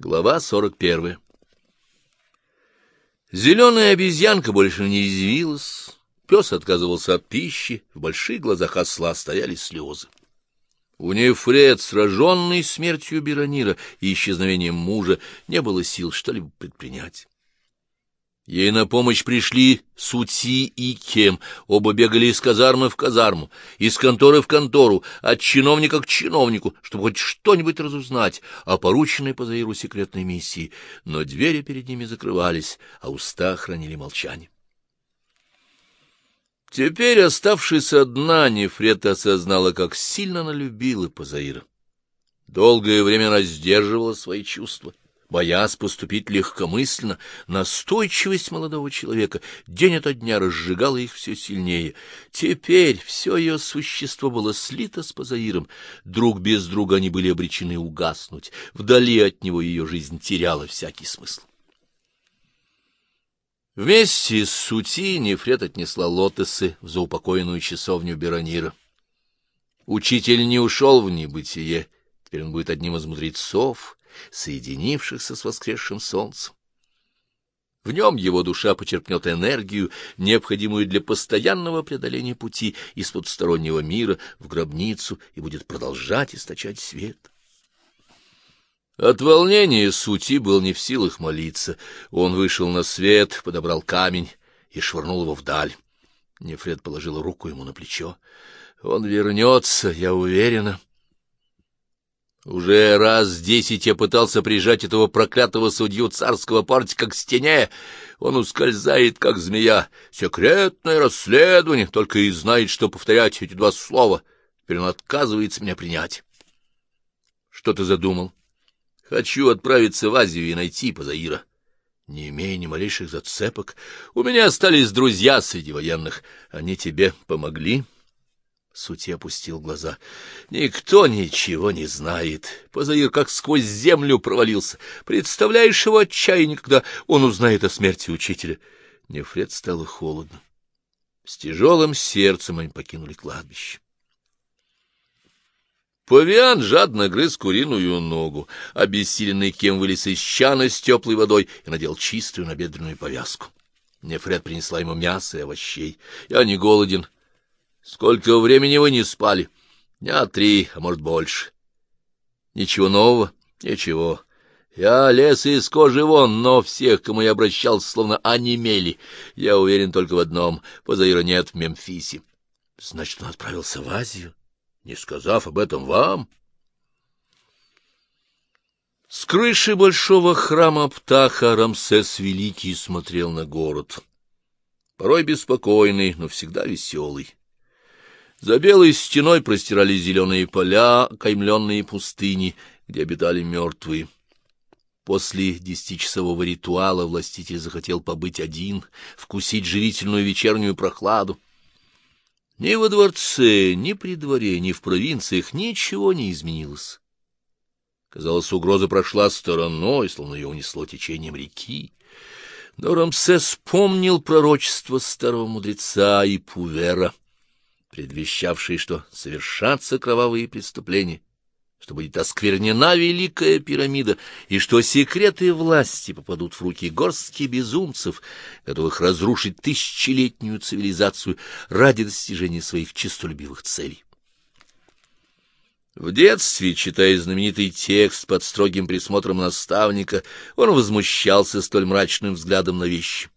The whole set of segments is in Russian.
Глава сорок первая Зеленая обезьянка больше не извилась, пес отказывался от пищи, в больших глазах осла стояли слезы. У Нефред, сраженный смертью Беронира и исчезновением мужа, не было сил что-либо предпринять. Ей на помощь пришли Сути и Кем, оба бегали из казармы в казарму, из конторы в контору, от чиновника к чиновнику, чтобы хоть что-нибудь разузнать о порученной по Заиру секретной миссии, но двери перед ними закрывались, а уста хранили молчание. Теперь, оставшись одна, Нефрета осознала, как сильно она любила Пазаира. Долгое время она сдерживала свои чувства боясь поступить легкомысленно, настойчивость молодого человека день ото дня разжигала их все сильнее. Теперь все ее существо было слито с Пазаиром, друг без друга они были обречены угаснуть, вдали от него ее жизнь теряла всякий смысл. Вместе с Сути Нефред отнесла лотосы в заупокоенную часовню Беронира. Учитель не ушел в небытие, теперь он будет одним из мудрецов, соединившихся с воскресшим солнцем. В нем его душа почерпнет энергию, необходимую для постоянного преодоления пути из подстороннего мира в гробницу, и будет продолжать источать свет. От волнения Сути был не в силах молиться. Он вышел на свет, подобрал камень и швырнул его вдаль. Нефред положила руку ему на плечо. — Он вернется, я уверена. Уже раз десять я пытался прижать этого проклятого судью царского партика к стене. Он ускользает, как змея. Секретное расследование, только и знает, что повторять эти два слова. Теперь он отказывается меня принять. Что ты задумал? Хочу отправиться в Азию и найти Пазаира. Не имея ни малейших зацепок, у меня остались друзья среди военных. Они тебе помогли?» Сути опустил глаза. Никто ничего не знает. Позаир как сквозь землю провалился. Представляешь его отчаяние, когда он узнает о смерти учителя? Нефред стало холодно. С тяжелым сердцем они покинули кладбище. Павиан жадно грыз куриную ногу, обессиленный кем вылез из чана с теплой водой и надел чистую набедренную повязку. Нефред принесла ему мясо и овощей. — Я не голоден, Сколько времени вы не спали? Дня три, а может, больше. Ничего нового? Ничего. Я лез из кожи вон, но всех, кому я обращался, словно онемели. Я уверен только в одном — Позаира нет в Мемфисе. Значит, он отправился в Азию, не сказав об этом вам? С крыши большого храма Птаха Рамсес Великий смотрел на город. Порой беспокойный, но всегда веселый. За белой стеной простирались зеленые поля, каймленные пустыни, где обитали мертвые. После десятичасового ритуала властитель захотел побыть один, вкусить живительную вечернюю прохладу. Ни во дворце, ни при дворе, ни в провинциях ничего не изменилось. Казалось, угроза прошла стороной, словно ее унесло течением реки. Но Рамсес помнил пророчество старого мудреца и Пувера — предвещавшие, что совершатся кровавые преступления, что будет осквернена великая пирамида, и что секреты власти попадут в руки горстки безумцев, готовых разрушить тысячелетнюю цивилизацию ради достижения своих честолюбивых целей. В детстве, читая знаменитый текст под строгим присмотром наставника, он возмущался столь мрачным взглядом на вещи.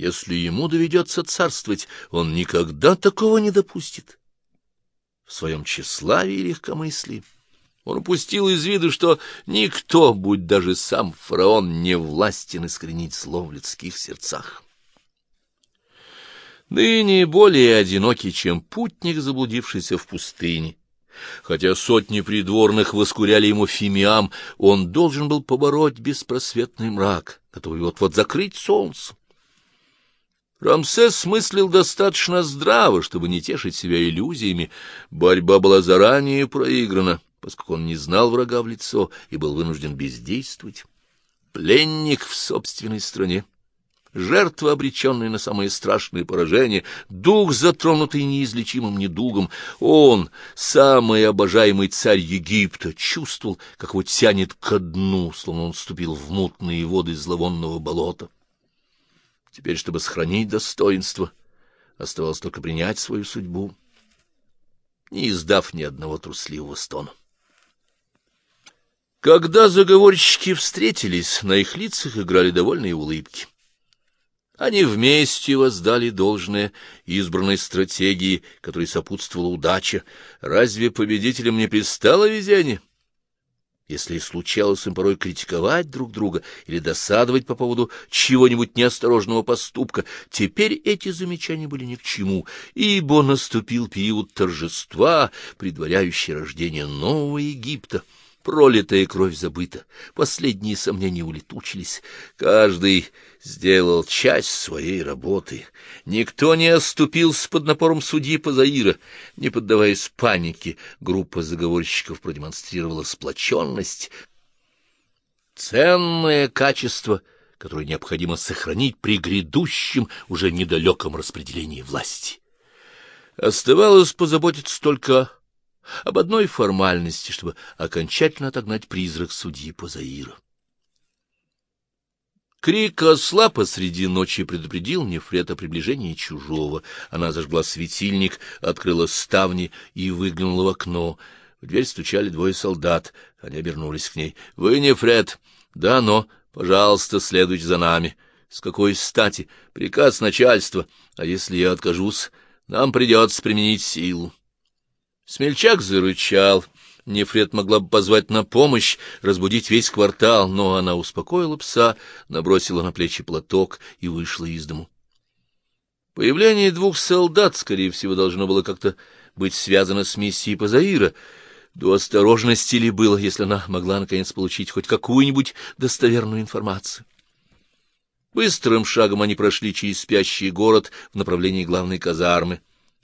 Если ему доведется царствовать, он никогда такого не допустит. В своем тщеславии и легкомыслии он упустил из виду, что никто, будь даже сам фараон, не властен искоренить зло в людских сердцах. Ныне более одинокий, чем путник, заблудившийся в пустыне. Хотя сотни придворных воскуряли ему фимиам, он должен был побороть беспросветный мрак, готовый вот-вот закрыть солнце. Рамсес мыслил достаточно здраво, чтобы не тешить себя иллюзиями. Борьба была заранее проиграна, поскольку он не знал врага в лицо и был вынужден бездействовать. Пленник в собственной стране, жертва, обреченная на самое страшное поражение, дух, затронутый неизлечимым недугом. Он, самый обожаемый царь Египта, чувствовал, как его тянет ко дну, словно он вступил в мутные воды зловонного болота. Теперь, чтобы сохранить достоинство, оставалось только принять свою судьбу, не издав ни одного трусливого стона. Когда заговорщики встретились, на их лицах играли довольные улыбки. Они вместе воздали должное избранной стратегии, которой сопутствовала удача. Разве победителям не пристало везение? Если и случалось им порой критиковать друг друга или досадовать по поводу чего-нибудь неосторожного поступка, теперь эти замечания были ни к чему, ибо наступил период торжества, предваряющий рождение нового Египта — Пролитая кровь забыта, последние сомнения улетучились. Каждый сделал часть своей работы. Никто не оступился под напором судьи Пазаира. Не поддаваясь панике, группа заговорщиков продемонстрировала сплоченность. Ценное качество, которое необходимо сохранить при грядущем, уже недалеком распределении власти. Оставалось позаботиться только об одной формальности, чтобы окончательно отогнать призрак судьи Позаира. Крик осла посреди ночи предупредил Нефрет о приближении чужого. Она зажгла светильник, открыла ставни и выглянула в окно. В дверь стучали двое солдат. Они обернулись к ней. — Вы Нефрет? — Да, но, пожалуйста, следуйте за нами. — С какой стати? Приказ начальства. А если я откажусь? Нам придется применить силу. Смельчак зарычал. Нефред могла бы позвать на помощь, разбудить весь квартал, но она успокоила пса, набросила на плечи платок и вышла из дому. Появление двух солдат, скорее всего, должно было как-то быть связано с миссией Пазаира. До осторожности ли было, если она могла, наконец, получить хоть какую-нибудь достоверную информацию? Быстрым шагом они прошли через спящий город в направлении главной казармы.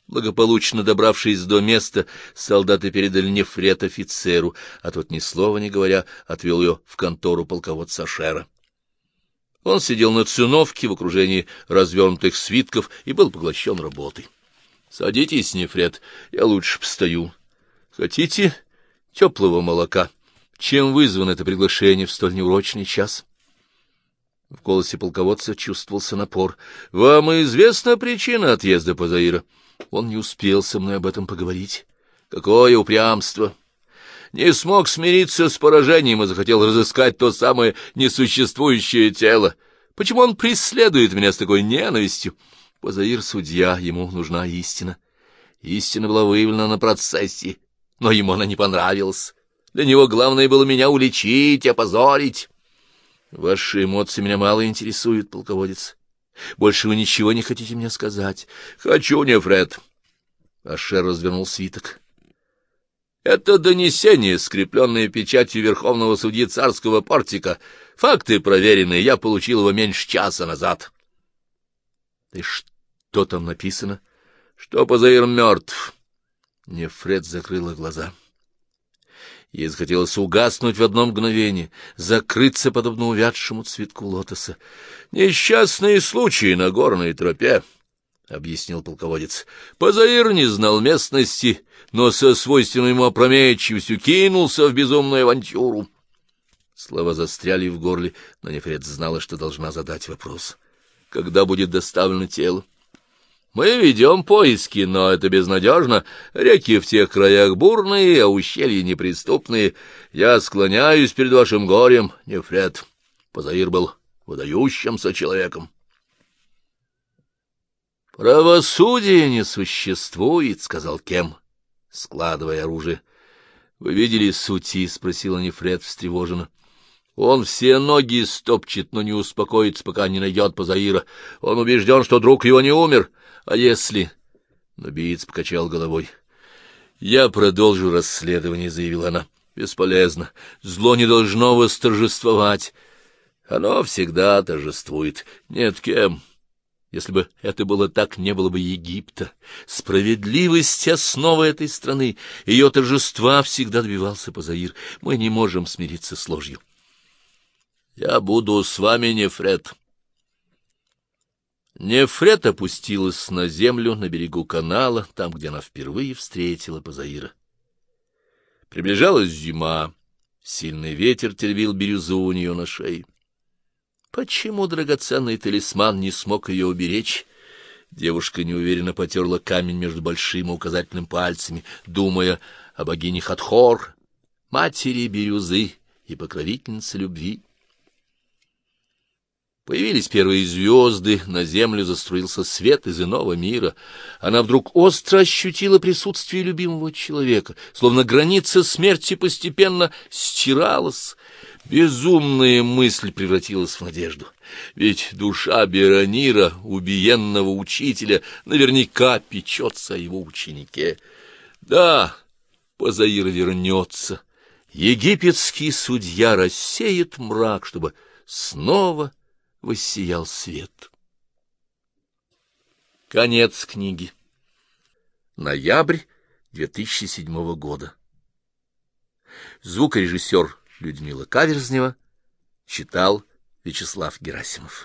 Благополучно добравшись до места, солдаты передали нефрет офицеру, а тот, ни слова не говоря, отвел ее в контору полководца Шера. Он сидел на циновке в окружении развернутых свитков и был поглощен работой. — Садитесь, нефрет, я лучше постою. — Хотите теплого молока? Чем вызвано это приглашение в столь неурочный час? В голосе полководца чувствовался напор. — Вам известна причина отъезда Пазаира? — он не успел со мной об этом поговорить. Какое упрямство! Не смог смириться с поражением и захотел разыскать то самое несуществующее тело. Почему он преследует меня с такой ненавистью? Позаир судья, ему нужна истина. Истина была выявлена на процессе, но ему она не понравилась. Для него главное было меня уличить, опозорить. Ваши эмоции меня мало интересуют, полководец. Больше вы ничего не хотите мне сказать? Хочу, не Фред. Ашер развернул свиток. Это донесение, скрепленное печатью Верховного судьи царского портика. Факты проверенные, я получил его меньше часа назад. И что там написано? Что Позаир мертв. Нефред закрыла глаза. — Ей захотелось угаснуть в одно мгновение, закрыться подобно увядшему цветку лотоса. — Несчастные случаи на горной тропе, — объяснил полководец. Позаир не знал местности, но со свойственной ему опрометчивостью кинулся в безумную авантюру. Слова застряли в горле, но Нефред знала, что должна задать вопрос. — Когда будет доставлено тело? — мы ведем поиски, но это безнадежно. Реки в тех краях бурные, а ущелья неприступные. Я склоняюсь перед вашим горем, Нефред. Позаир был выдающимся человеком. «Правосудия не существует», — сказал Кем, складывая оружие. «Вы видели сути?» — спросила Нефред встревоженно. Он все ноги стопчет, но не успокоится, пока не найдет Позаира. Он убежден, что друг его не умер. А если... Нубиец покачал головой. «Я продолжу расследование», — заявила она. «Бесполезно. Зло не должно восторжествовать. Оно всегда торжествует. Нет, кем? Если бы это было так, не было бы Египта. Справедливость — основа этой страны. Ее торжества всегда добивался Позаир. Мы не можем смириться с ложью. — Я буду с вами, Нефред. Нефрет опустилась на землю на берегу канала, там, где она впервые встретила Пазаира. Приближалась зима, сильный ветер теребил бирюзу у нее на шее. Почему драгоценный талисман не смог ее уберечь? Девушка неуверенно потерла камень между большим и указательным пальцами, думая о богине Хатхор, матери бирюзы и покровительнице любви. Появились первые звезды, на землю заструился свет из иного мира. Она вдруг остро ощутила присутствие любимого человека, словно граница смерти постепенно стиралась. Безумная мысль превратилась в надежду. Ведь душа Беронира, убиенного учителя, наверняка печется о его ученике. Да, Позаир вернется. Египетский судья рассеет мрак, чтобы снова воссиял свет. Конец книги. Ноябрь 2007 года. Звукорежиссер Людмила Каверзнева читал Вячеслав Герасимов.